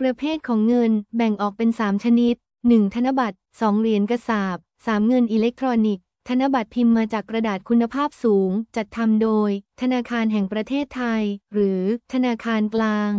ประเภทของเงินแบ่งออกเป็น 3 ชนิด 1. ธนบัตร 2. เหรียญกระสาบ 3. เงินอิเล็กทรอนิกส์ ธนบัตรพิมพ์มาจากกระดาษคุณภาพสูง จัดทำโดย ธนาคารแห่งประเทศไทย หรือ ธนาคารกลาง